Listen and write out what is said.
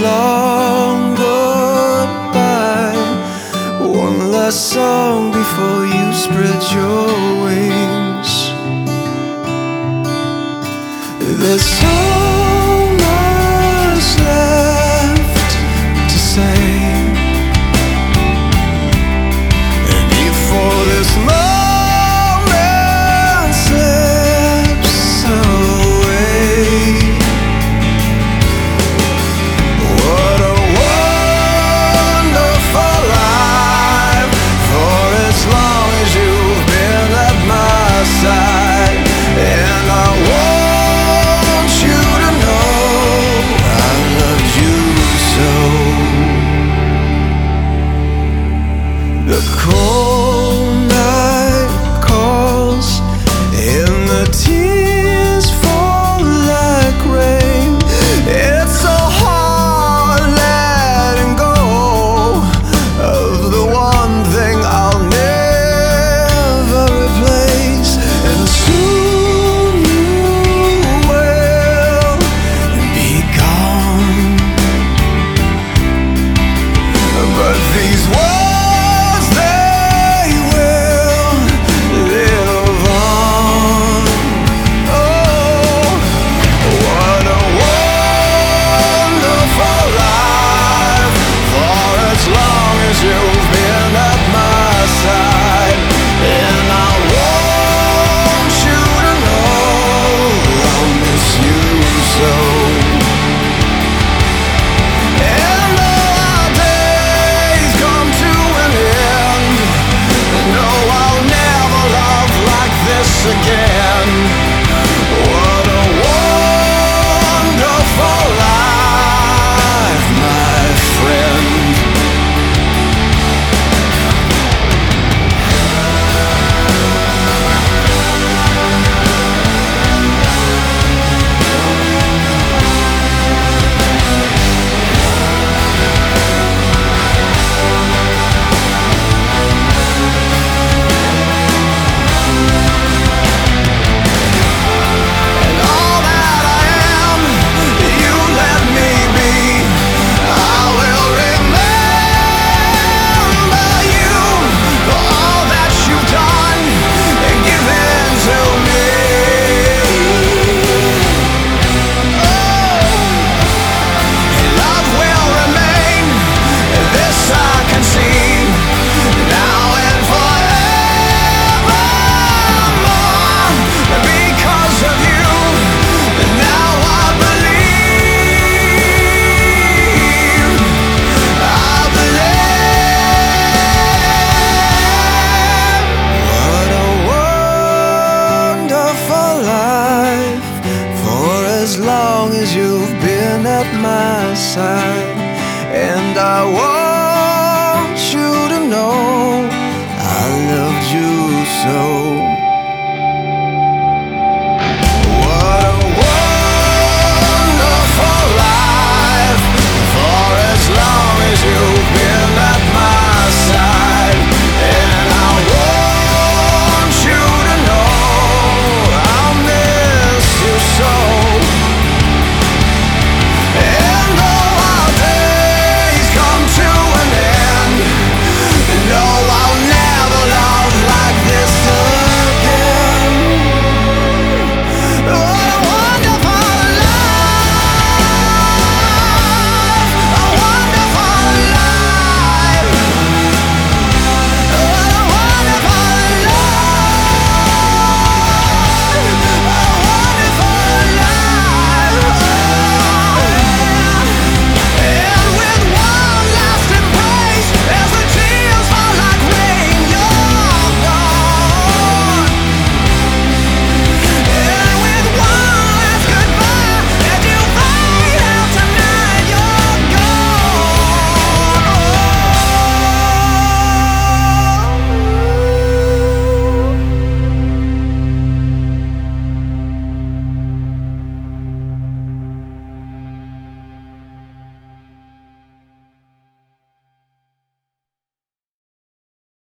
long goodbye. One last song before you spread your wings. There's so you've been at my side, and I want.